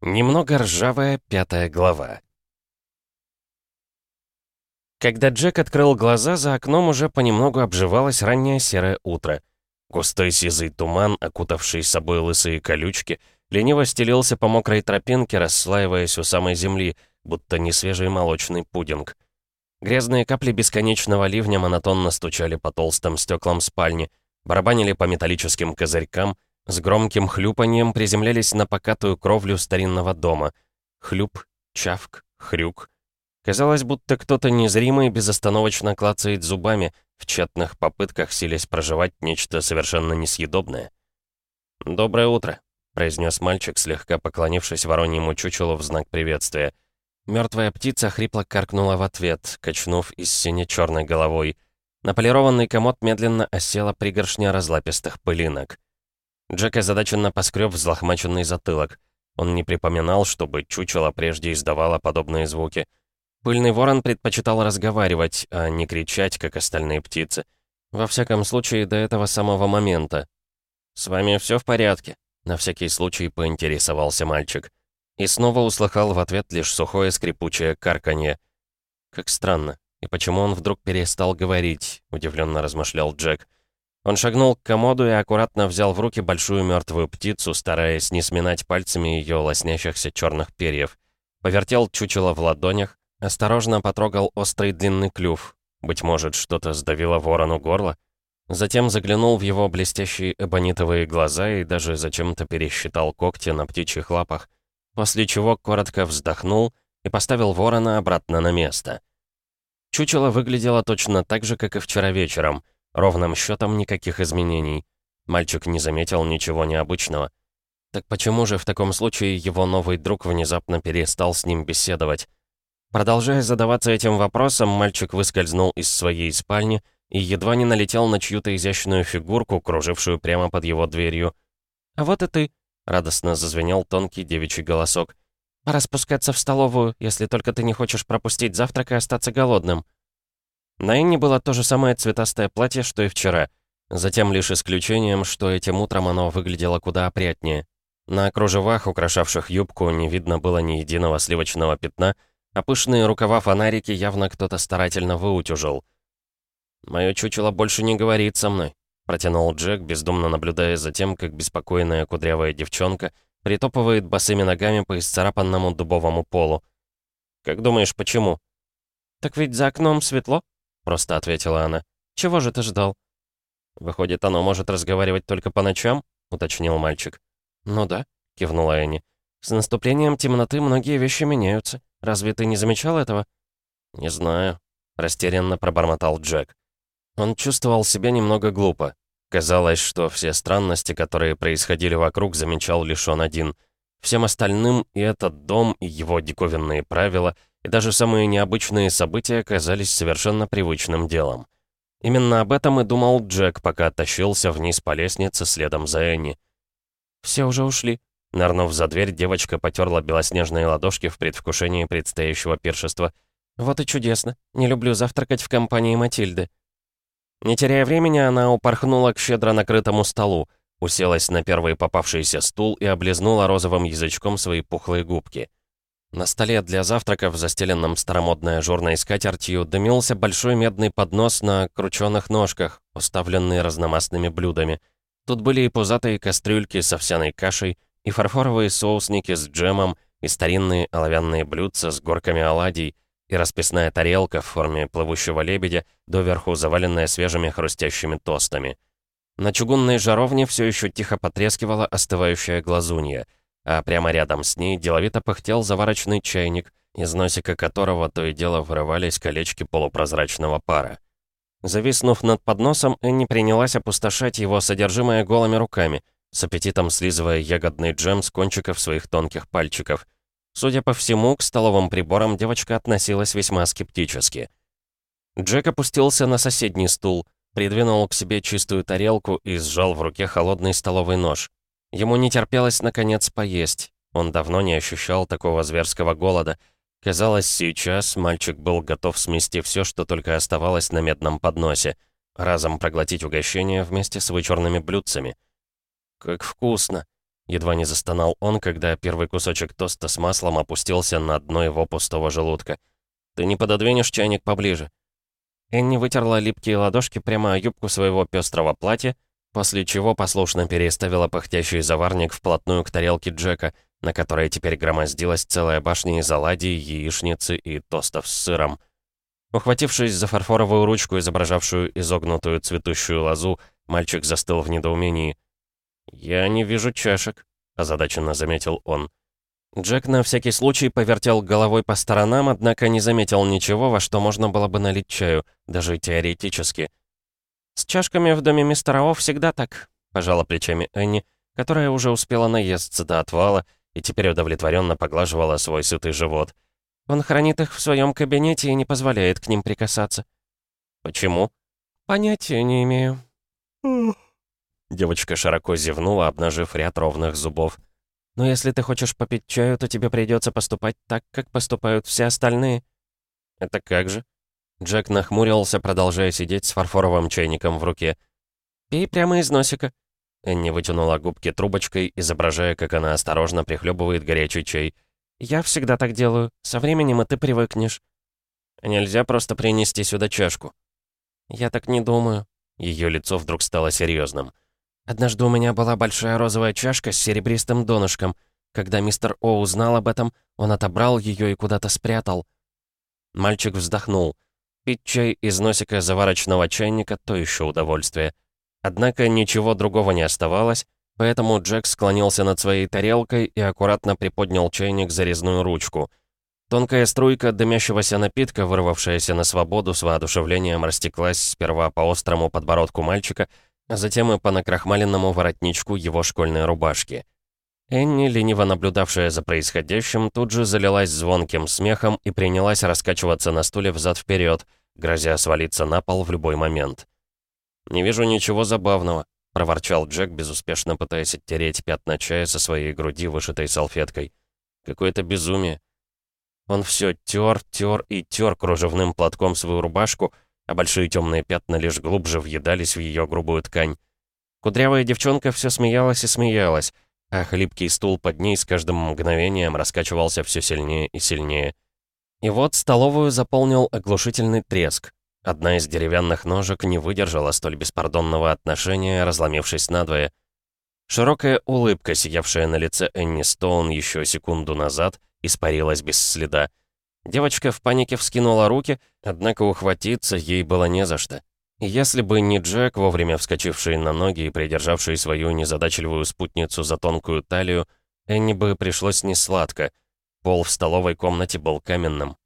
Немного ржавая пятая глава. Когда Джек открыл глаза, за окном уже понемногу обживалось раннее серое утро. Густой сизый туман, окутавший собой лысые колючки, лениво стелился по мокрой тропинке, расслаиваясь у самой земли, будто несвежий молочный пудинг. Грязные капли бесконечного ливня монотонно стучали по толстым стеклам спальни, барабанили по металлическим козырькам — с громким хлюпанием приземлялись на покатую кровлю старинного дома. Хлюп, чавк, хрюк. Казалось, будто кто-то незримый безостановочно клацает зубами, в тщетных попытках силясь проживать нечто совершенно несъедобное. «Доброе утро», — произнес мальчик, слегка поклонившись вороньему чучелу в знак приветствия. Мертвая птица хрипло каркнула в ответ, качнув из сине-черной головой. На полированный комод медленно осела пригоршня разлапистых пылинок. Джек озадаченно поскреб взлохмаченный затылок. Он не припоминал, чтобы чучело прежде издавало подобные звуки. Пыльный ворон предпочитал разговаривать, а не кричать, как остальные птицы. Во всяком случае, до этого самого момента. «С вами все в порядке?» На всякий случай поинтересовался мальчик. И снова услыхал в ответ лишь сухое скрипучее карканье. «Как странно. И почему он вдруг перестал говорить?» — удивленно размышлял Джек. Он шагнул к комоду и аккуратно взял в руки большую мертвую птицу, стараясь не сминать пальцами ее лоснящихся черных перьев. Повертел чучело в ладонях, осторожно потрогал острый длинный клюв. Быть может, что-то сдавило ворону горло? Затем заглянул в его блестящие эбонитовые глаза и даже зачем-то пересчитал когти на птичьих лапах, после чего коротко вздохнул и поставил ворона обратно на место. Чучело выглядело точно так же, как и вчера вечером — Ровным счетом никаких изменений. Мальчик не заметил ничего необычного. Так почему же в таком случае его новый друг внезапно перестал с ним беседовать? Продолжая задаваться этим вопросом, мальчик выскользнул из своей спальни и едва не налетел на чью-то изящную фигурку, кружившую прямо под его дверью. «А вот и ты», — радостно зазвенел тонкий девичий голосок. «Пора спускаться в столовую, если только ты не хочешь пропустить завтрак и остаться голодным». На Энни было то же самое цветастое платье, что и вчера. Затем лишь исключением, что этим утром оно выглядело куда опрятнее. На кружевах, украшавших юбку, не видно было ни единого сливочного пятна, а пышные рукава-фонарики явно кто-то старательно выутюжил. «Моё чучело больше не говорит со мной», — протянул Джек, бездумно наблюдая за тем, как беспокойная кудрявая девчонка притопывает босыми ногами по исцарапанному дубовому полу. «Как думаешь, почему?» «Так ведь за окном светло», просто ответила она. «Чего же ты ждал?» «Выходит, оно может разговаривать только по ночам?» — уточнил мальчик. «Ну да», — кивнула Энни. «С наступлением темноты многие вещи меняются. Разве ты не замечал этого?» «Не знаю», — растерянно пробормотал Джек. Он чувствовал себя немного глупо. Казалось, что все странности, которые происходили вокруг, замечал лишь он один. Всем остальным и этот дом, и его диковинные правила — и даже самые необычные события казались совершенно привычным делом. Именно об этом и думал Джек, пока тащился вниз по лестнице следом за Энни. «Все уже ушли». Нырнув за дверь, девочка потерла белоснежные ладошки в предвкушении предстоящего пиршества. «Вот и чудесно. Не люблю завтракать в компании Матильды». Не теряя времени, она упорхнула к щедро накрытому столу, уселась на первый попавшийся стул и облизнула розовым язычком свои пухлые губки. На столе для завтраков, застеленном старомодной ажурной скатертью, дымился большой медный поднос на крученных ножках, уставленный разномастными блюдами. Тут были и пузатые кастрюльки с овсяной кашей, и фарфоровые соусники с джемом, и старинные оловянные блюдца с горками оладий, и расписная тарелка в форме плывущего лебедя, доверху заваленная свежими хрустящими тостами. На чугунной жаровне все еще тихо потрескивала остывающая глазунья — а прямо рядом с ней деловито пыхтел заварочный чайник, из носика которого то и дело вырывались колечки полупрозрачного пара. Зависнув над подносом, Энни принялась опустошать его содержимое голыми руками, с аппетитом слизывая ягодный джем с кончиков своих тонких пальчиков. Судя по всему, к столовым приборам девочка относилась весьма скептически. Джек опустился на соседний стул, придвинул к себе чистую тарелку и сжал в руке холодный столовый нож. Ему не терпелось, наконец, поесть. Он давно не ощущал такого зверского голода. Казалось, сейчас мальчик был готов смести все, что только оставалось на медном подносе, разом проглотить угощение вместе с вычурными блюдцами. «Как вкусно!» Едва не застонал он, когда первый кусочек тоста с маслом опустился на дно его пустого желудка. «Ты не пододвинешь чайник поближе?» Энни вытерла липкие ладошки прямо о юбку своего пестрого платья, после чего послушно переставила пыхтящий заварник вплотную к тарелке Джека, на которой теперь громоздилась целая башня из оладий, яичницы и тостов с сыром. Ухватившись за фарфоровую ручку, изображавшую изогнутую цветущую лозу, мальчик застыл в недоумении. «Я не вижу чашек», — озадаченно заметил он. Джек на всякий случай повертел головой по сторонам, однако не заметил ничего, во что можно было бы налить чаю, даже теоретически. «С чашками в доме мистера О всегда так», — пожала плечами Энни, которая уже успела наесться до отвала и теперь удовлетворенно поглаживала свой сытый живот — он хранит их в своем кабинете и не позволяет к ним прикасаться». «Почему?» «Понятия не имею». Девочка широко зевнула, обнажив ряд ровных зубов. «Но если ты хочешь попить чаю, то тебе придется поступать так, как поступают все остальные». «Это как же?» Джек нахмурился, продолжая сидеть с фарфоровым чайником в руке. «Пей прямо из носика». Энни вытянула губки трубочкой, изображая, как она осторожно прихлебывает горячий чай. «Я всегда так делаю. Со временем и ты привыкнешь». «Нельзя просто принести сюда чашку». «Я так не думаю». Ее лицо вдруг стало серьезным. «Однажды у меня была большая розовая чашка с серебристым донышком. Когда мистер О узнал об этом, он отобрал ее и куда-то спрятал». Мальчик вздохнул. Пить чай из носика заварочного чайника — то еще удовольствие. Однако ничего другого не оставалось, Поэтому Джек склонился над своей тарелкой и аккуратно приподнял чайник за резную ручку. Тонкая струйка дымящегося напитка, вырвавшаяся на свободу, с воодушевлением растеклась сперва по острому подбородку мальчика, а затем и по накрахмаленному воротничку его школьной рубашки. Энни, лениво наблюдавшая за происходящим, тут же залилась звонким смехом и принялась раскачиваться на стуле взад-вперед, грозя свалиться на пол в любой момент. «Не вижу ничего забавного», — проворчал Джек, безуспешно пытаясь оттереть пятна чая со своей груди, вышитой салфеткой. «Какое-то безумие». Он все тер, тер и тер кружевным платком свою рубашку, а большие темные пятна лишь глубже въедались в ее грубую ткань. Кудрявая девчонка все смеялась и смеялась, а хлипкий стул под ней с каждым мгновением раскачивался все сильнее и сильнее. И вот столовую заполнил оглушительный треск. Одна из деревянных ножек не выдержала столь беспардонного отношения, разломившись надвое. Широкая улыбка, сиявшая на лице Энни Стоун еще секунду назад, испарилась без следа. Девочка в панике вскинула руки, однако ухватиться ей было не за что. Если бы не Джек, вовремя вскочивший на ноги и придержавший свою незадачливую спутницу за тонкую талию, Энни бы пришлось несладко. Пол в столовой комнате был каменным.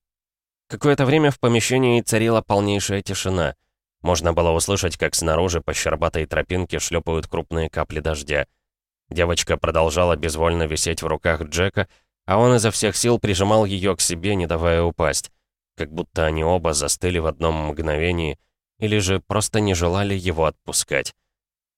Какое-то время в помещении царила полнейшая тишина. Можно было услышать, как снаружи по щербатой тропинке шлепают крупные капли дождя. Девочка продолжала безвольно висеть в руках Джека, а он изо всех сил прижимал ее к себе, не давая упасть. Как будто они оба застыли в одном мгновении, или же просто не желали его отпускать.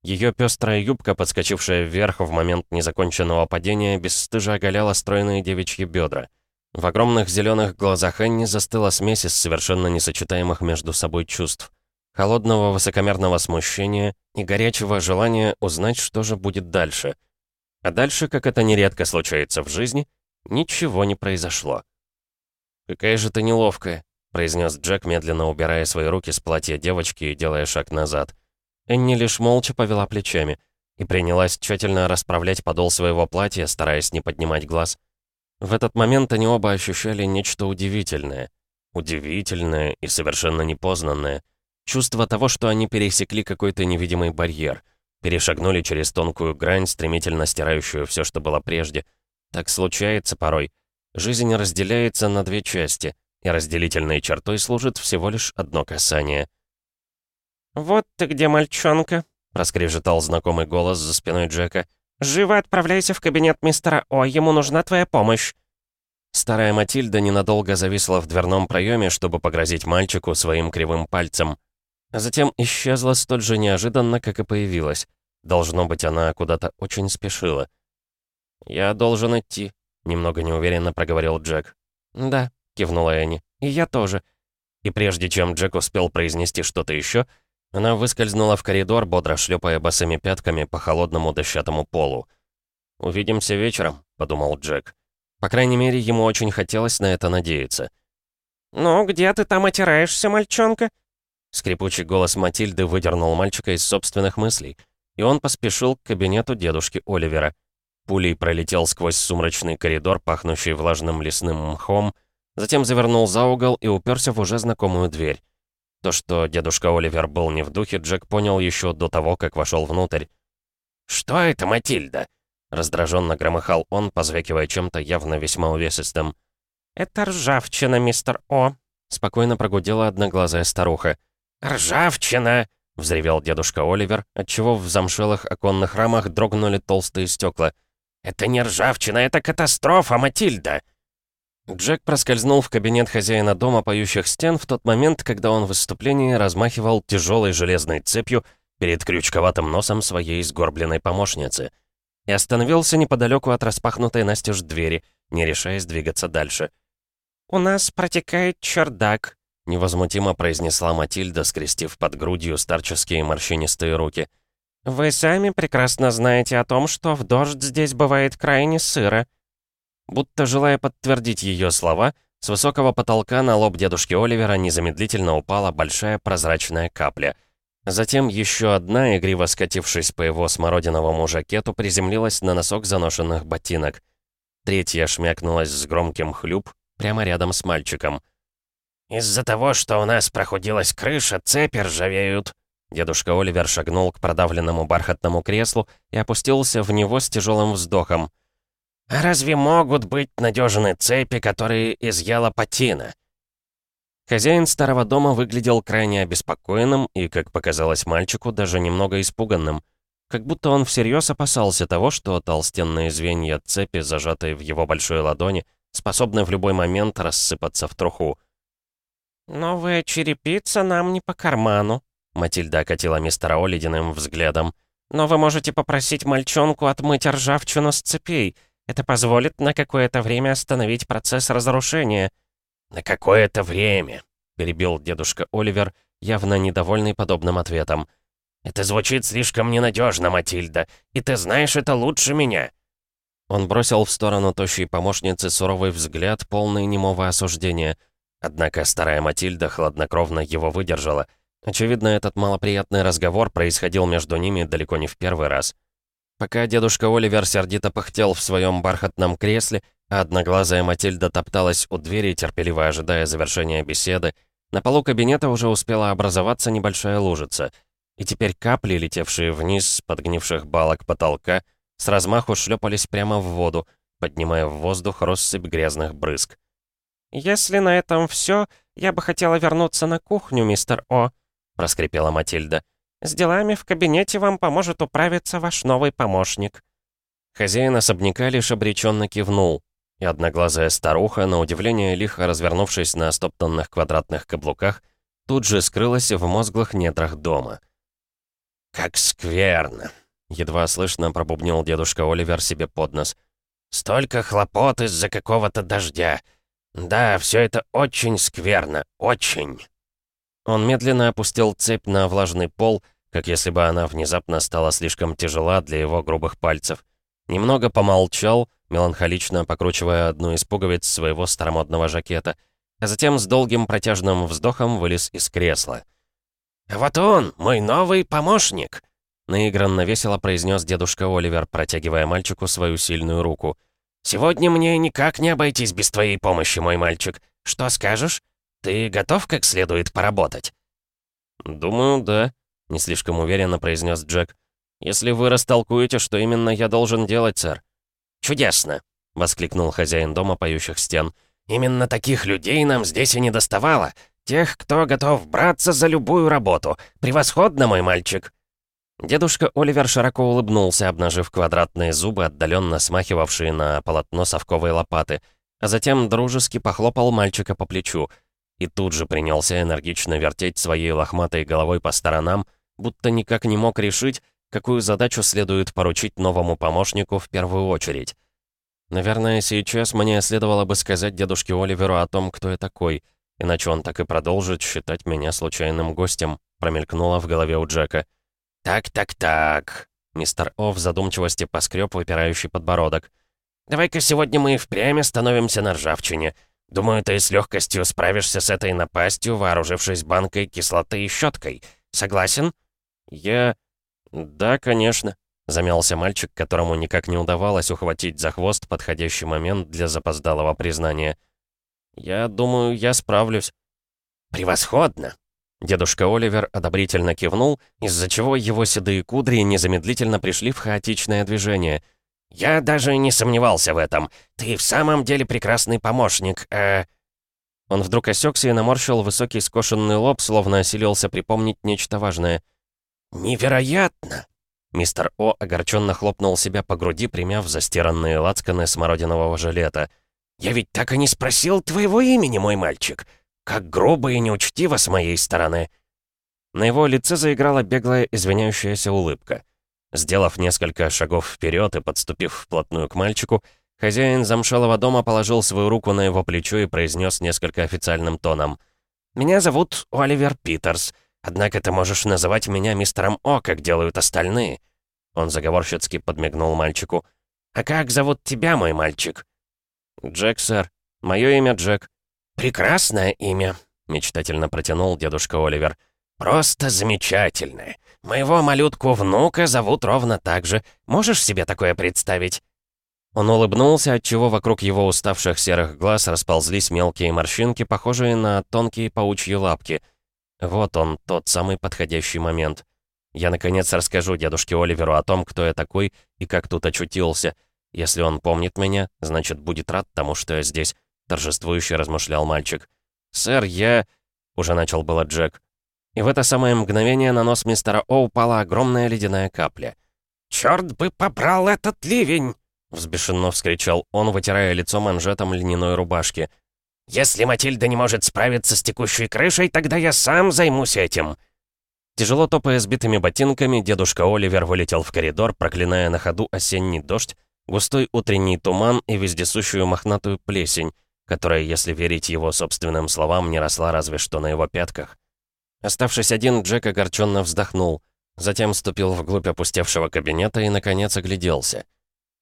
Ее пестрая юбка, подскочившая вверх в момент незаконченного падения, бесстыже оголяла стройные девичьи бедра — в огромных зеленых глазах Энни застыла смесь из совершенно несочетаемых между собой чувств. Холодного высокомерного смущения и горячего желания узнать, что же будет дальше. А дальше, как это нередко случается в жизни, ничего не произошло. «Какая же ты неловкая», — произнес Джек, медленно убирая свои руки с платья девочки и делая шаг назад. Энни лишь молча повела плечами и принялась тщательно расправлять подол своего платья, стараясь не поднимать глаз. В этот момент они оба ощущали нечто удивительное. Удивительное и совершенно непознанное. Чувство того, что они пересекли какой-то невидимый барьер. Перешагнули через тонкую грань, стремительно стирающую все, что было прежде. Так случается порой. Жизнь разделяется на две части, и разделительной чертой служит всего лишь одно касание. «Вот ты где, мальчонка!» — проскрежетал знакомый голос за спиной Джека. «Живо отправляйся в кабинет мистера О, ему нужна твоя помощь». Старая Матильда ненадолго зависла в дверном проеме, чтобы погрозить мальчику своим кривым пальцем. А затем исчезла столь же неожиданно, как и появилась. Должно быть, она куда-то очень спешила. «Я должен идти», — немного неуверенно проговорил Джек. «Да», — кивнула Энни, — «и я тоже». И прежде чем Джек успел произнести что-то еще, она выскользнула в коридор, бодро шлепая босыми пятками по холодному дощатому полу. «Увидимся вечером», — подумал Джек. По крайней мере, ему очень хотелось на это надеяться. «Ну, где ты там отираешься, мальчонка?» Скрипучий голос Матильды выдернул мальчика из собственных мыслей, и он поспешил к кабинету дедушки Оливера. Пулей пролетел сквозь сумрачный коридор, пахнущий влажным лесным мхом, затем завернул за угол и уперся в уже знакомую дверь. То, что дедушка Оливер был не в духе, Джек понял еще до того, как вошел внутрь. «Что это, Матильда?» Раздраженно громыхал он, позвякивая чем-то явно весьма увесистым. «Это ржавчина, мистер О», — спокойно прогудела одноглазая старуха. «Ржавчина!» — взревел дедушка Оливер, отчего в замшелых оконных рамах дрогнули толстые стекла. «Это не ржавчина, это катастрофа, Матильда!» Джек проскользнул в кабинет хозяина дома поющих стен в тот момент, когда он в выступлении размахивал тяжелой железной цепью перед крючковатым носом своей сгорбленной помощницы — и остановился неподалеку от распахнутой настежь двери, не решаясь двигаться дальше. «У нас протекает чердак», — невозмутимо произнесла Матильда, скрестив под грудью старческие морщинистые руки. «Вы сами прекрасно знаете о том, что в дождь здесь бывает крайне сыро». Будто желая подтвердить ее слова, с высокого потолка на лоб дедушки Оливера незамедлительно упала большая прозрачная капля — Затем еще одна, игриво скатившись по его смородиновому жакету, приземлилась на носок заношенных ботинок. Третья шмякнулась с громким хлюп прямо рядом с мальчиком. «Из-за того, что у нас прохудилась крыша, цепи ржавеют». Дедушка Оливер шагнул к продавленному бархатному креслу и опустился в него с тяжелым вздохом. «А разве могут быть надежные цепи, которые изъяла патина?» Хозяин старого дома выглядел крайне обеспокоенным и, как показалось мальчику, даже немного испуганным. Как будто он всерьез опасался того, что толстенные звенья цепи, зажатые в его большой ладони, способны в любой момент рассыпаться в труху. «Новая черепица нам не по карману», — Матильда окатила мистера О ледяным взглядом. «Но вы можете попросить мальчонку отмыть ржавчину с цепей. Это позволит на какое-то время остановить процесс разрушения». «На какое-то время», — перебил дедушка Оливер, явно недовольный подобным ответом. «Это звучит слишком ненадежно, Матильда, и ты знаешь это лучше меня». Он бросил в сторону тощей помощницы суровый взгляд, полный немого осуждения. Однако старая Матильда хладнокровно его выдержала. Очевидно, этот малоприятный разговор происходил между ними далеко не в первый раз. Пока дедушка Оливер сердито пыхтел в своем бархатном кресле, а одноглазая Матильда топталась у двери, терпеливо ожидая завершения беседы, на полу кабинета уже успела образоваться небольшая лужица, и теперь капли, летевшие вниз с подгнивших балок потолка, с размаху шлепались прямо в воду, поднимая в воздух россыпь грязных брызг. «Если на этом все, я бы хотела вернуться на кухню, мистер О», — проскрипела Матильда. «С делами в кабинете вам поможет управиться ваш новый помощник». Хозяин особняка лишь обреченно кивнул, и одноглазая старуха, на удивление лихо развернувшись на стоптанных квадратных каблуках, тут же скрылась в мозглых недрах дома. «Как скверно!» — едва слышно пробубнил дедушка Оливер себе под нос. «Столько хлопот из-за какого-то дождя. Да, все это очень скверно, очень!» Он медленно опустил цепь на влажный пол, как если бы она внезапно стала слишком тяжела для его грубых пальцев. Немного помолчал, меланхолично покручивая одну из пуговиц своего старомодного жакета, а затем с долгим протяжным вздохом вылез из кресла. «Вот он, мой новый помощник!» Наигранно весело произнес дедушка Оливер, протягивая мальчику свою сильную руку. «Сегодня мне никак не обойтись без твоей помощи, мой мальчик. Что скажешь? Ты готов как следует поработать?» «Думаю, да», — не слишком уверенно произнес Джек. «Если вы растолкуете, что именно я должен делать, сэр». «Чудесно!» — воскликнул хозяин дома поющих стен. «Именно таких людей нам здесь и не доставало. Тех, кто готов браться за любую работу. Превосходно, мой мальчик!» Дедушка Оливер широко улыбнулся, обнажив квадратные зубы, отдаленно смахивавшие на полотно совковой лопаты, а затем дружески похлопал мальчика по плечу и тут же принялся энергично вертеть своей лохматой головой по сторонам, будто никак не мог решить, какую задачу следует поручить новому помощнику в первую очередь. Наверное, сейчас мне следовало бы сказать дедушке Оливеру о том, кто я такой, иначе он так и продолжит считать меня случайным гостем, промелькнуло в голове у Джека. «Так-так-так», Мистер О в задумчивости поскреб выпирающий подбородок. «Давай-ка сегодня мы и впрямь становимся на ржавчине. Думаю, ты с легкостью справишься с этой напастью, вооружившись банкой кислоты и щеткой. Согласен?» «Я... да, конечно», — замялся мальчик, которому никак не удавалось ухватить за хвост подходящий момент для запоздалого признания. «Я думаю, я справлюсь». «Превосходно!» Дедушка Оливер одобрительно кивнул, из-за чего его седые кудри незамедлительно пришли в хаотичное движение. «Я даже не сомневался в этом. Ты в самом деле прекрасный помощник, э...» Он вдруг осекся и наморщил высокий скошенный лоб, словно осилился припомнить нечто важное. «Невероятно!» Мистер О огорченно хлопнул себя по груди, примяв застиранные лацканы смородинового жилета. «Я ведь так и не спросил твоего имени, мой мальчик. Как грубо и неучтиво с моей стороны!» На его лице заиграла беглая извиняющаяся улыбка. Сделав несколько шагов вперед и подступив вплотную к мальчику, хозяин замшелого дома положил свою руку на его плечо и произнес несколько официальным тоном. «Меня зовут Оливер Питерс, однако ты можешь называть меня мистером О, как делают остальные». Он заговорщицки подмигнул мальчику. «А как зовут тебя, мой мальчик?» «Джек, сэр. Мое имя Джек». «Прекрасное имя», — мечтательно протянул дедушка Оливер. «Просто замечательное. Моего малютку-внука зовут ровно так же. Можешь себе такое представить?» Он улыбнулся, отчего вокруг его уставших серых глаз расползлись мелкие морщинки, похожие на тонкие паучьи лапки. Вот он, тот самый подходящий момент. Я, наконец, расскажу дедушке Оливеру о том, кто я такой и как тут очутился. Если он помнит меня, значит, будет рад тому, что я здесь. — торжествующе размышлял мальчик. «Сэр, я...» — уже начал было Джек. И в это самое мгновение на нос мистера О упала огромная ледяная капля. «Чёрт бы побрал этот ливень!» — взбешенно вскричал он, вытирая лицо манжетом льняной рубашки. «Если Матильда не может справиться с текущей крышей, тогда я сам займусь этим!» Тяжело топая сбитыми ботинками, дедушка Оливер вылетел в коридор, проклиная на ходу осенний дождь, густой утренний туман и вездесущую мохнатую плесень, которая, если верить его собственным словам, не росла разве что на его пятках. Оставшись один, Джек огорченно вздохнул, затем ступил вглубь опустевшего кабинета и, наконец, огляделся.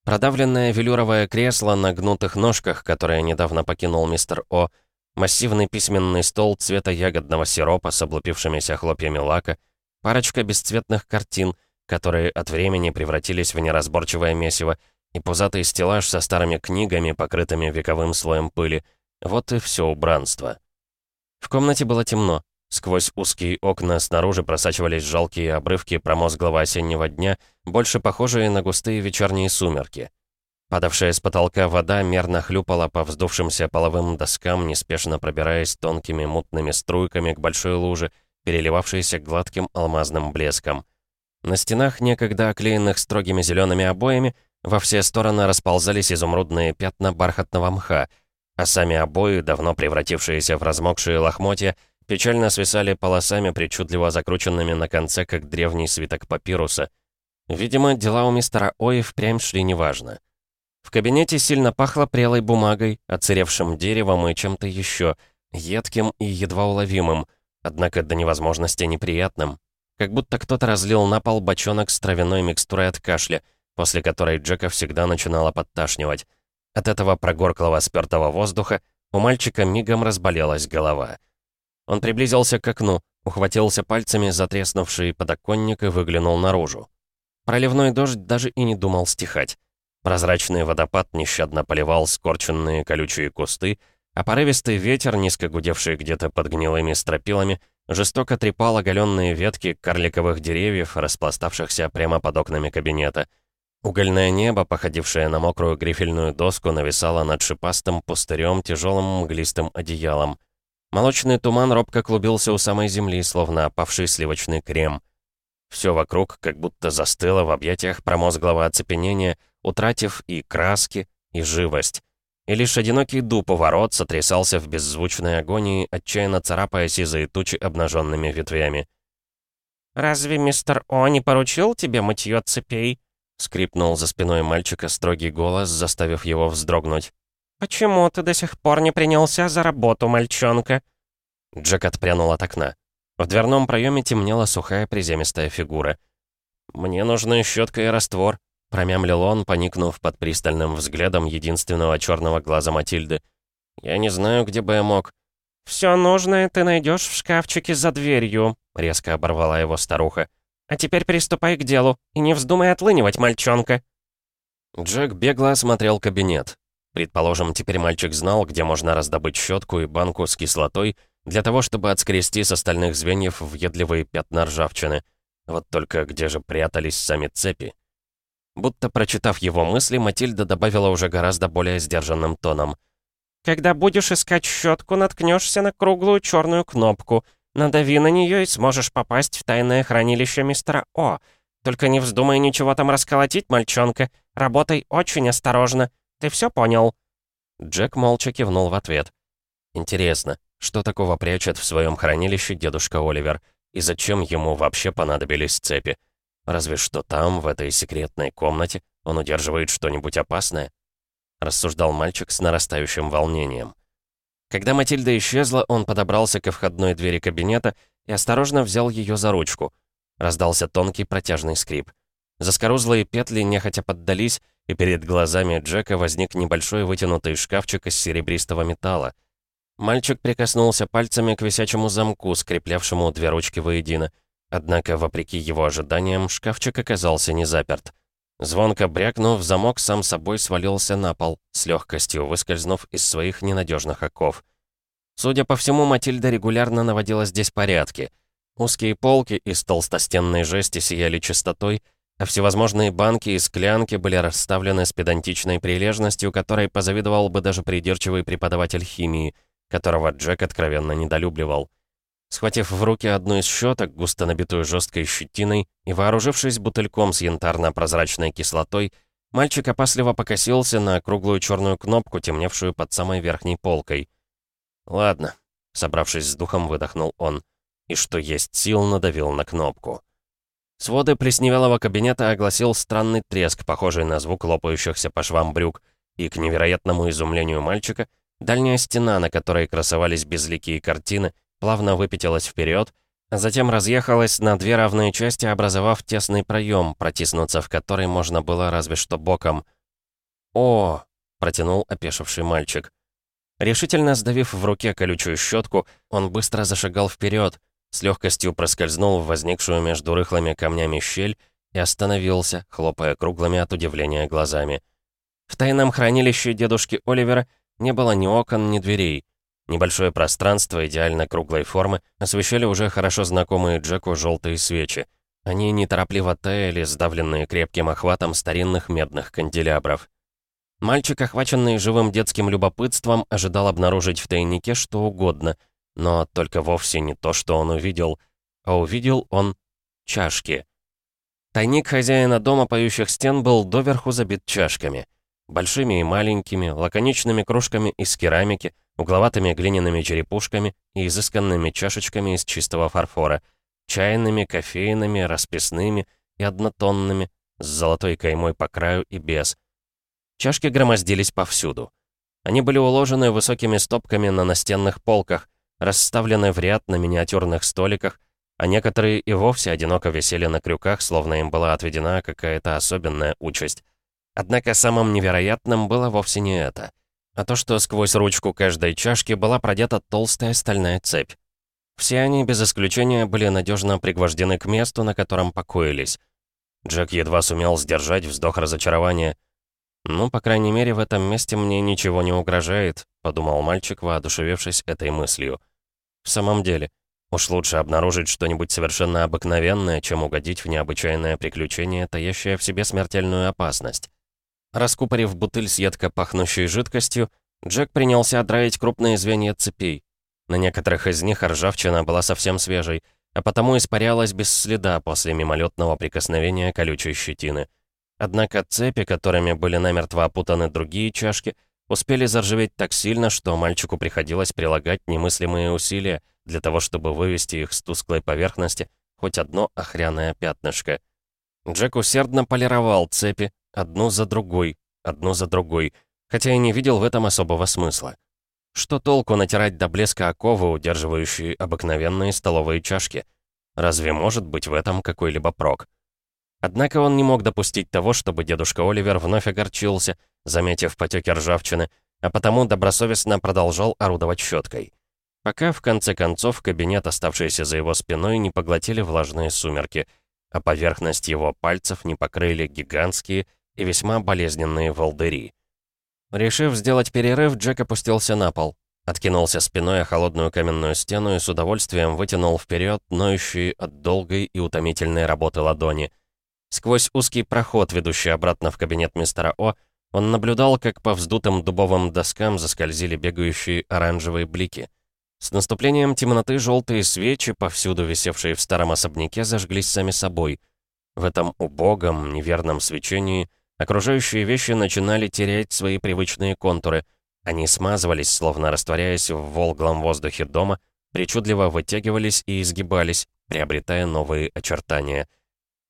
Продавленное велюровое кресло на гнутых ножках, которое недавно покинул мистер О, массивный письменный стол цвета ягодного сиропа с облупившимися хлопьями лака, парочка бесцветных картин, которые от времени превратились в неразборчивое месиво, и пузатый стеллаж со старыми книгами, покрытыми вековым слоем пыли. Вот и все убранство. В комнате было темно. Сквозь узкие окна снаружи просачивались жалкие обрывки промозглого осеннего дня, больше похожие на густые вечерние сумерки. Падавшая с потолка вода мерно хлюпала по вздувшимся половым доскам, неспешно пробираясь тонкими мутными струйками к большой луже, переливавшейся гладким алмазным блеском. На стенах, некогда оклеенных строгими зелеными обоями, во все стороны расползались изумрудные пятна бархатного мха, а сами обои, давно превратившиеся в размокшие лохмотья, печально свисали полосами, причудливо закрученными на конце, как древний свиток папируса. Видимо, дела у мистера Ои впрямь шли неважно. В кабинете сильно пахло прелой бумагой, оцаревшим деревом и чем-то еще, едким и едва уловимым, однако до невозможности неприятным. Как будто кто-то разлил на пол бочонок с травяной микстурой от кашля — после которой Джека всегда начинала подташнивать. От этого прогорклого спёртого воздуха у мальчика мигом разболелась голова. Он приблизился к окну, ухватился пальцами за треснувший подоконник и выглянул наружу. Проливной дождь даже и не думал стихать. Прозрачный водопад нещадно поливал скорченные колючие кусты, а порывистый ветер, низко гудевший где-то под гнилыми стропилами, жестоко трепал оголенные ветки карликовых деревьев, распластавшихся прямо под окнами кабинета — Угольное небо, походившее на мокрую грифельную доску, нависало над шипастым пустырем тяжелым мглистым одеялом. Молочный туман робко клубился у самой земли, словно опавший сливочный крем. Все вокруг как будто застыло в объятиях промозглого оцепенения, утратив и краски, и живость. И лишь одинокий дуб у ворот сотрясался в беззвучной агонии, отчаянно царапая сизые тучи обнаженными ветвями. «Разве мистер О не поручил тебе мытье цепей?» Скрипнул за спиной мальчика строгий голос, заставив его вздрогнуть. «Почему ты до сих пор не принялся за работу, мальчонка?» Джек отпрянул от окна. В дверном проеме темнела сухая приземистая фигура. «Мне нужны щетка и раствор», — промямлил он, поникнув под пристальным взглядом единственного черного глаза Матильды. «Я не знаю, где бы я мог». «Все нужное ты найдешь в шкафчике за дверью», — резко оборвала его старуха. «А теперь приступай к делу и не вздумай отлынивать, мальчонка». Джек бегло осмотрел кабинет. Предположим, теперь мальчик знал, где можно раздобыть щетку и банку с кислотой для того, чтобы отскрести с остальных звеньев въедливые пятна ржавчины. Вот только где же прятались сами цепи? Будто прочитав его мысли, Матильда добавила уже гораздо более сдержанным тоном. «Когда будешь искать щетку, наткнешься на круглую черную кнопку. Надави на нее и сможешь попасть в тайное хранилище мистера О. Только не вздумай ничего там расколотить, мальчонка. Работай очень осторожно. Ты все понял?» Джек молча кивнул в ответ. «Интересно, что такого прячет в своем хранилище дедушка Оливер? И зачем ему вообще понадобились цепи? Разве что там, в этой секретной комнате, он удерживает что-нибудь опасное?» Рассуждал мальчик с нарастающим волнением. Когда Матильда исчезла, он подобрался ко входной двери кабинета и осторожно взял ее за ручку. Раздался тонкий протяжный скрип. Заскорузлые петли нехотя поддались, и перед глазами Джека возник небольшой вытянутый шкафчик из серебристого металла. Мальчик прикоснулся пальцами к висячему замку, скреплявшему две ручки воедино. Однако, вопреки его ожиданиям, шкафчик оказался не заперт. Звонко брякнув, замок сам собой свалился на пол, с легкостью выскользнув из своих ненадежных оков. Судя по всему, Матильда регулярно наводила здесь порядки. Узкие полки из толстостенной жести сияли чистотой, а всевозможные банки и склянки были расставлены с педантичной прилежностью, которой позавидовал бы даже придирчивый преподаватель химии, которого Джек откровенно недолюбливал. Схватив в руки одну из щеток, густо набитую жесткой щетиной, и вооружившись бутыльком с янтарно-прозрачной кислотой, мальчик опасливо покосился на круглую черную кнопку, темневшую под самой верхней полкой. «Ладно», — собравшись с духом, выдохнул он, и что есть сил, надавил на кнопку. Своды плесневелого кабинета огласил странный треск, похожий на звук лопающихся по швам брюк, и, к невероятному изумлению мальчика, дальняя стена, на которой красовались безликие картины, плавно выпятилась вперед, а затем разъехалась на две равные части, образовав тесный проем, протиснуться в который можно было разве что боком. «О!» — протянул опешивший мальчик. Решительно сдавив в руке колючую щетку, он быстро зашагал вперед, с легкостью проскользнул в возникшую между рыхлыми камнями щель и остановился, хлопая круглыми от удивления глазами. В тайном хранилище дедушки Оливера не было ни окон, ни дверей. Небольшое пространство идеально круглой формы освещали уже хорошо знакомые Джеку желтые свечи. Они неторопливо таяли, сдавленные крепким охватом старинных медных канделябров. Мальчик, охваченный живым детским любопытством, ожидал обнаружить в тайнике что угодно — но только вовсе не то, что он увидел, а увидел он чашки. Тайник хозяина дома поющих стен был доверху забит чашками. Большими и маленькими, лаконичными кружками из керамики, угловатыми глиняными черепушками и изысканными чашечками из чистого фарфора, чайными, кофейными, расписными и однотонными, с золотой каймой по краю и без. Чашки громоздились повсюду. Они были уложены высокими стопками на настенных полках, расставлены в ряд на миниатюрных столиках, а некоторые и вовсе одиноко висели на крюках, словно им была отведена какая-то особенная участь. Однако самым невероятным было вовсе не это, а то, что сквозь ручку каждой чашки была продета толстая стальная цепь. Все они, без исключения, были надежно пригвождены к месту, на котором покоились. Джек едва сумел сдержать вздох разочарования. «Ну, по крайней мере, в этом месте мне ничего не угрожает», — подумал мальчик, воодушевившись этой мыслью. В самом деле, уж лучше обнаружить что-нибудь совершенно обыкновенное, чем угодить в необычайное приключение, таящее в себе смертельную опасность. Раскупорив бутыль с едко пахнущей жидкостью, Джек принялся отдраить крупные звенья цепей. На некоторых из них ржавчина была совсем свежей, а потому испарялась без следа после мимолетного прикосновения колючей щетины. Однако цепи, которыми были намертво опутаны другие чашки, успели заржаветь так сильно, что мальчику приходилось прилагать немыслимые усилия для того, чтобы вывести их с тусклой поверхности хоть одно охряное пятнышко. Джек усердно полировал цепи, одну за другой, одну за другой, хотя и не видел в этом особого смысла. Что толку натирать до блеска оковы, удерживающие обыкновенные столовые чашки? Разве может быть в этом какой-либо прок? Однако он не мог допустить того, чтобы дедушка Оливер вновь огорчился, заметив потеки ржавчины, а потому добросовестно продолжал орудовать щеткой. Пока, в конце концов, кабинет, оставшийся за его спиной, не поглотили влажные сумерки, а поверхность его пальцев не покрыли гигантские и весьма болезненные волдыри. Решив сделать перерыв, Джек опустился на пол, откинулся спиной о холодную каменную стену и с удовольствием вытянул вперед ноющие от долгой и утомительной работы ладони. Сквозь узкий проход, ведущий обратно в кабинет мистера О, он наблюдал, как по вздутым дубовым доскам заскользили бегающие оранжевые блики — с наступлением темноты желтые свечи, повсюду висевшие в старом особняке, зажглись сами собой. В этом убогом, неверном свечении окружающие вещи начинали терять свои привычные контуры. Они смазывались, словно растворяясь в волглом воздухе дома, причудливо вытягивались и изгибались, приобретая новые очертания.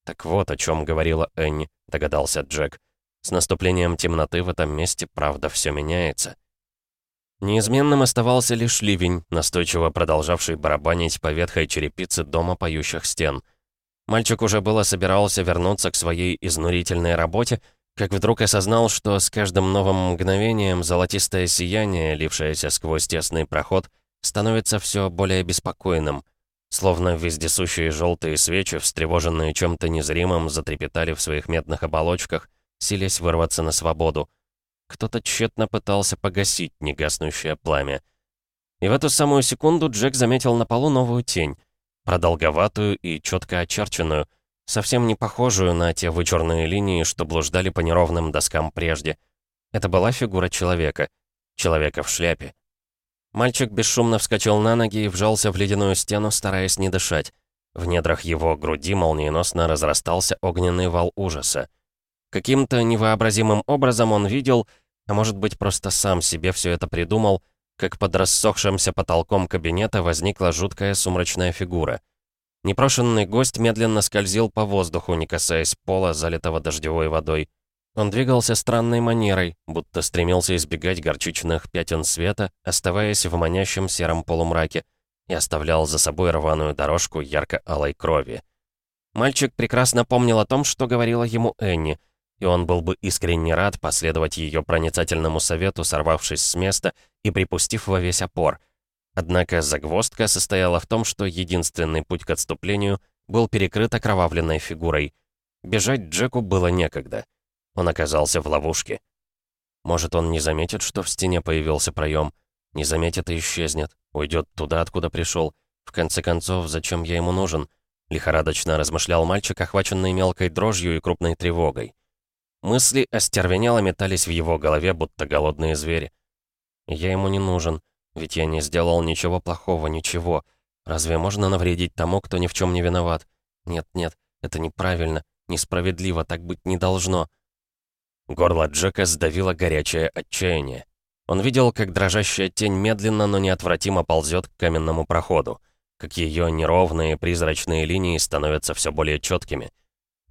«Так вот, о чем говорила Энни», — догадался Джек. «С наступлением темноты в этом месте, правда, все меняется». Неизменным оставался лишь ливень, настойчиво продолжавший барабанить по ветхой черепице дома поющих стен. Мальчик уже было собирался вернуться к своей изнурительной работе, как вдруг осознал, что с каждым новым мгновением золотистое сияние, лившееся сквозь тесный проход, становится все более беспокойным. Словно вездесущие желтые свечи, встревоженные чем-то незримым, затрепетали в своих медных оболочках, силясь вырваться на свободу. Кто-то тщетно пытался погасить негаснущее пламя. И в эту самую секунду Джек заметил на полу новую тень. Продолговатую и четко очерченную, совсем не похожую на те вычурные линии, что блуждали по неровным доскам прежде. Это была фигура человека. Человека в шляпе. Мальчик бесшумно вскочил на ноги и вжался в ледяную стену, стараясь не дышать. В недрах его груди молниеносно разрастался огненный вал ужаса. Каким-то невообразимым образом он видел, а может быть, просто сам себе все это придумал, как под рассохшимся потолком кабинета возникла жуткая сумрачная фигура. Непрошенный гость медленно скользил по воздуху, не касаясь пола, залитого дождевой водой. Он двигался странной манерой, будто стремился избегать горчичных пятен света, оставаясь в манящем сером полумраке, и оставлял за собой рваную дорожку ярко-алой крови. Мальчик прекрасно помнил о том, что говорила ему Энни — и он был бы искренне рад последовать ее проницательному совету, сорвавшись с места и припустив во весь опор. Однако загвоздка состояла в том, что единственный путь к отступлению был перекрыт окровавленной фигурой. Бежать Джеку было некогда. Он оказался в ловушке. Может, он не заметит, что в стене появился проем, не заметит и исчезнет, уйдет туда, откуда пришел. В конце концов, зачем я ему нужен? Лихорадочно размышлял мальчик, охваченный мелкой дрожью и крупной тревогой. Мысли остервенело метались в его голове, будто голодные звери. Я ему не нужен, ведь я не сделал ничего плохого, ничего. Разве можно навредить тому, кто ни в чем не виноват? Нет, нет, это неправильно, несправедливо, так быть не должно. Горло Джека сдавило горячее отчаяние. Он видел, как дрожащая тень медленно, но неотвратимо ползет к каменному проходу, как ее неровные призрачные линии становятся все более четкими —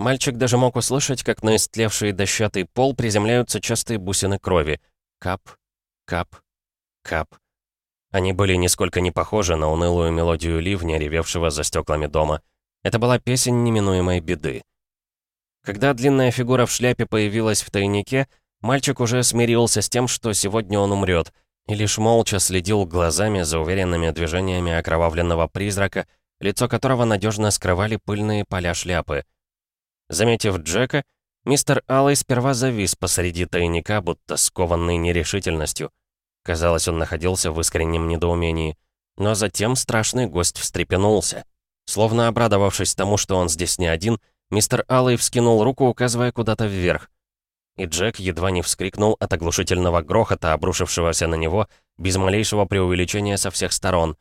Мальчик даже мог услышать, как на истлевший дощатый пол приземляются частые бусины крови. Кап, кап, кап. Они были нисколько не похожи на унылую мелодию ливня, ревевшего за стеклами дома. Это была песень неминуемой беды. Когда длинная фигура в шляпе появилась в тайнике, мальчик уже смирился с тем, что сегодня он умрет, и лишь молча следил глазами за уверенными движениями окровавленного призрака, лицо которого надежно скрывали пыльные поля шляпы — Заметив Джека, мистер Аллой сперва завис посреди тайника, будто скованный нерешительностью. Казалось, он находился в искреннем недоумении. Но затем страшный гость встрепенулся. Словно обрадовавшись тому, что он здесь не один, мистер Аллой вскинул руку, указывая куда-то вверх. И Джек едва не вскрикнул от оглушительного грохота, обрушившегося на него, без малейшего преувеличения со всех сторон.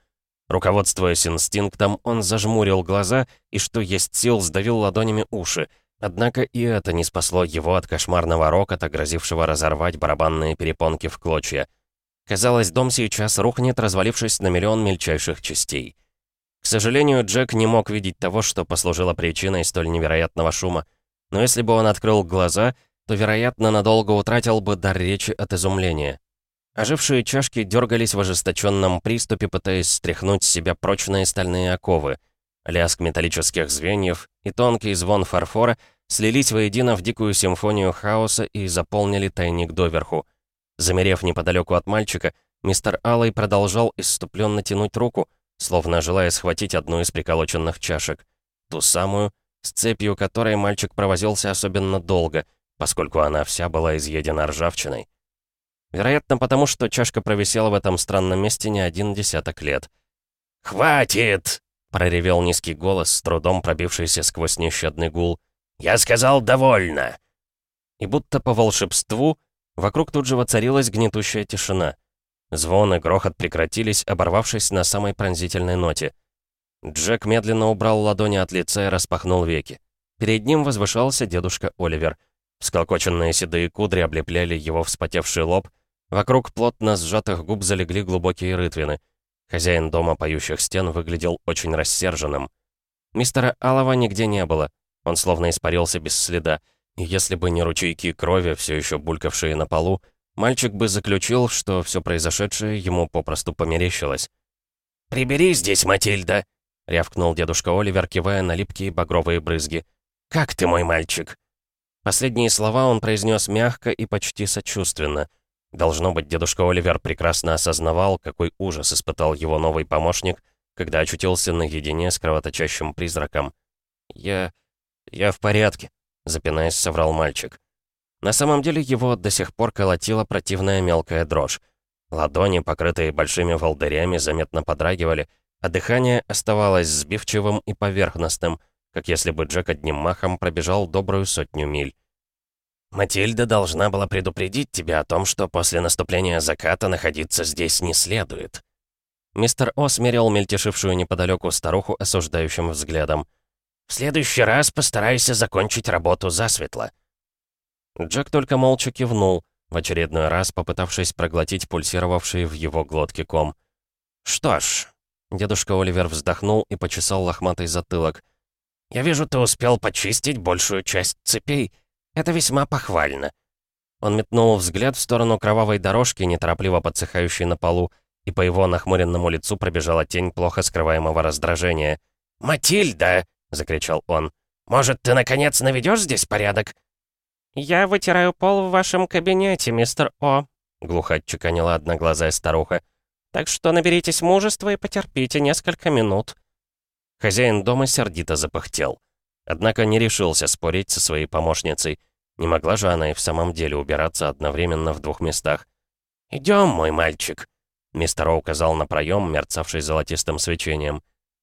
Руководствуясь инстинктом, он зажмурил глаза и, что есть сил, сдавил ладонями уши — Однако и это не спасло его от кошмарного рокота, грозившего разорвать барабанные перепонки в клочья. Казалось, дом сейчас рухнет, развалившись на миллион мельчайших частей. К сожалению, Джек не мог видеть того, что послужило причиной столь невероятного шума. Но если бы он открыл глаза, то, вероятно, надолго утратил бы дар речи от изумления. Ожившие чашки дергались в ожесточенном приступе, пытаясь стряхнуть с себя прочные стальные оковы — Лязг металлических звеньев и тонкий звон фарфора слились воедино в дикую симфонию хаоса и заполнили тайник доверху. Замерев неподалеку от мальчика, мистер Аллой продолжал исступленно тянуть руку, словно желая схватить одну из приколоченных чашек. Ту самую, с цепью которой мальчик провозился особенно долго, поскольку она вся была изъедена ржавчиной. Вероятно, потому что чашка провисела в этом странном месте не один десяток лет. «Хватит!» — проревел низкий голос, с трудом пробившийся сквозь нещадный гул. «Я сказал, довольно!» И будто по волшебству, вокруг тут же воцарилась гнетущая тишина. Звон и грохот прекратились, оборвавшись на самой пронзительной ноте. Джек медленно убрал ладони от лица и распахнул веки. Перед ним возвышался дедушка Оливер. Всколкоченные седые кудри облепляли его вспотевший лоб, вокруг плотно сжатых губ залегли глубокие рытвины. Хозяин дома поющих стен выглядел очень рассерженным. Мистера Алова нигде не было, он словно испарился без следа, и если бы не ручейки крови, все еще булькавшие на полу, мальчик бы заключил, что все произошедшее ему попросту померещилось. «Прибери здесь, Матильда!» — рявкнул дедушка Оливер, кивая на липкие багровые брызги. «Как ты, мой мальчик?» Последние слова он произнес мягко и почти сочувственно — Должно быть, дедушка Оливер прекрасно осознавал, какой ужас испытал его новый помощник, когда очутился наедине с кровоточащим призраком. «Я... я в порядке», — запинаясь, соврал мальчик. На самом деле его до сих пор колотила противная мелкая дрожь. Ладони, покрытые большими волдырями, заметно подрагивали, а дыхание оставалось сбивчивым и поверхностным, как если бы Джек одним махом пробежал добрую сотню миль. Матильда должна была предупредить тебя о том, что после наступления заката находиться здесь не следует». Мистер О смерил мельтешившую неподалеку старуху осуждающим взглядом. «В следующий раз постарайся закончить работу засветло». Джек только молча кивнул, в очередной раз попытавшись проглотить пульсировавший в его глотке ком. «Что ж...» Дедушка Оливер вздохнул и почесал лохматый затылок. «Я вижу, ты успел почистить большую часть цепей. Это весьма похвально». Он метнул взгляд в сторону кровавой дорожки, неторопливо подсыхающей на полу, и по его нахмуренному лицу пробежала тень плохо скрываемого раздражения. «Матильда!» — закричал он. «Может, ты, наконец, наведешь здесь порядок?» «Я вытираю пол в вашем кабинете, мистер О», — глухо отчеканила одноглазая старуха. «Так что наберитесь мужества и потерпите несколько минут». Хозяин дома сердито запыхтел. Однако не решился спорить со своей помощницей. Не могла же она и в самом деле убираться одновременно в двух местах. «Идем, мой мальчик», — мистер О указал на проем, мерцавший золотистым свечением.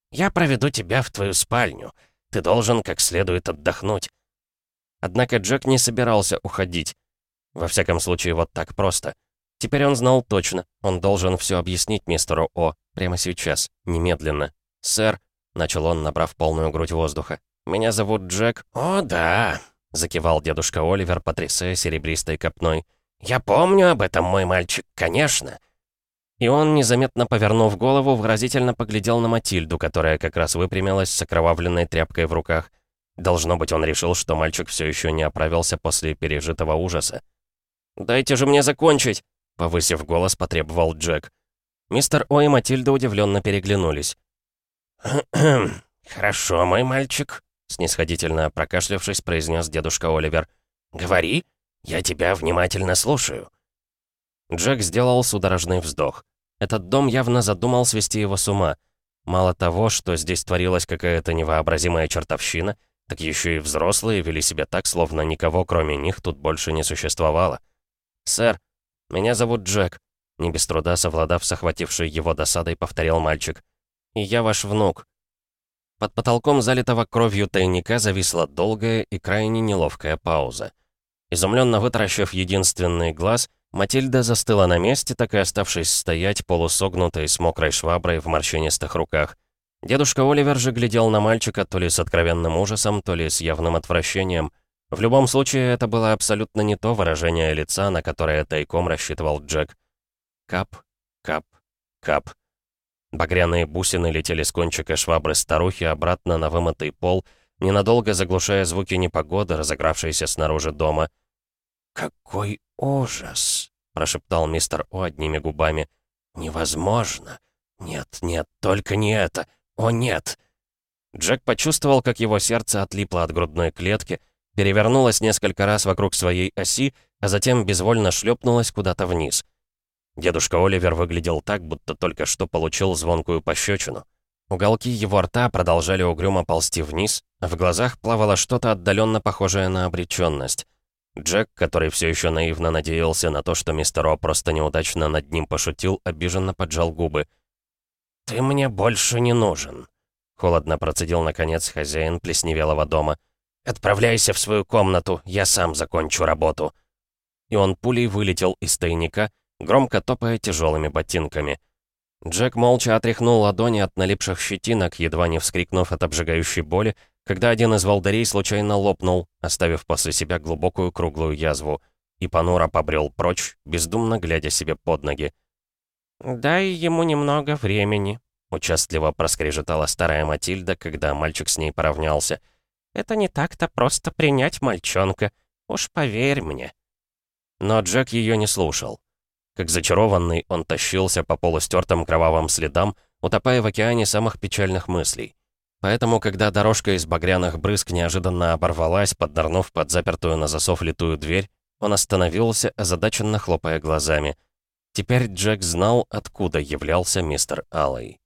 «Я проведу тебя в твою спальню. Ты должен как следует отдохнуть». Однако Джек не собирался уходить. Во всяком случае, вот так просто. Теперь он знал точно, он должен все объяснить мистеру О, прямо сейчас, немедленно. «Сэр», — начал он, набрав полную грудь воздуха, «Меня зовут Джек». «О, да», — закивал дедушка Оливер, потрясая серебристой копной. «Я помню об этом, мой мальчик, конечно». И он, незаметно повернув голову, выразительно поглядел на Матильду, которая как раз выпрямилась с окровавленной тряпкой в руках. Должно быть, он решил, что мальчик все еще не оправился после пережитого ужаса. «Дайте же мне закончить!» — повысив голос, потребовал Джек. Мистер О и Матильда удивленно переглянулись. «Хорошо, мой мальчик», снисходительно прокашлявшись, произнес дедушка Оливер. «Говори, я тебя внимательно слушаю». Джек сделал судорожный вздох. Этот дом явно задумал свести его с ума. Мало того, что здесь творилась какая-то невообразимая чертовщина, так еще и взрослые вели себя так, словно никого, кроме них, тут больше не существовало. «Сэр, меня зовут Джек», — не без труда совладав с охватившей его досадой, повторил мальчик. «И я ваш внук. Под потолком залитого кровью тайника зависла долгая и крайне неловкая пауза. Изумленно вытаращив единственный глаз, Матильда застыла на месте, так и оставшись стоять полусогнутой с мокрой шваброй в морщинистых руках. Дедушка Оливер же глядел на мальчика то ли с откровенным ужасом, то ли с явным отвращением. В любом случае, это было абсолютно не то выражение лица, на которое тайком рассчитывал Джек. Кап, кап, кап. Багряные бусины летели с кончика швабры старухи обратно на вымытый пол, ненадолго заглушая звуки непогоды, разыгравшиеся снаружи дома. «Какой ужас!» — прошептал мистер О одними губами. «Невозможно! Нет, нет, только не это! О, нет!» Джек почувствовал, как его сердце отлипло от грудной клетки, перевернулась несколько раз вокруг своей оси, а затем безвольно шлепнулась куда-то вниз. Дедушка Оливер выглядел так, будто только что получил звонкую пощечину. Уголки его рта продолжали угрюмо ползти вниз, а в глазах плавало что-то отдаленно похожее на обреченность. Джек, который все еще наивно надеялся на то, что мистер О просто неудачно над ним пошутил, обиженно поджал губы. «Ты мне больше не нужен», — холодно процедил наконец хозяин плесневелого дома. «Отправляйся в свою комнату, я сам закончу работу». И он пулей вылетел из тайника, громко топая тяжелыми ботинками. Джек молча отряхнул ладони от налипших щетинок, едва не вскрикнув от обжигающей боли, когда один из волдырей случайно лопнул, оставив после себя глубокую круглую язву, и понуро побрел прочь, бездумно глядя себе под ноги. «Дай ему немного времени», — участливо проскрежетала старая Матильда, когда мальчик с ней поравнялся. «Это не так-то просто принять мальчонка, уж поверь мне». Но Джек ее не слушал. Как зачарованный, он тащился по полустертым кровавым следам, утопая в океане самых печальных мыслей. Поэтому, когда дорожка из багряных брызг неожиданно оборвалась, поднырнув под запертую на засов литую дверь, он остановился, озадаченно хлопая глазами. Теперь Джек знал, откуда являлся мистер Аллой.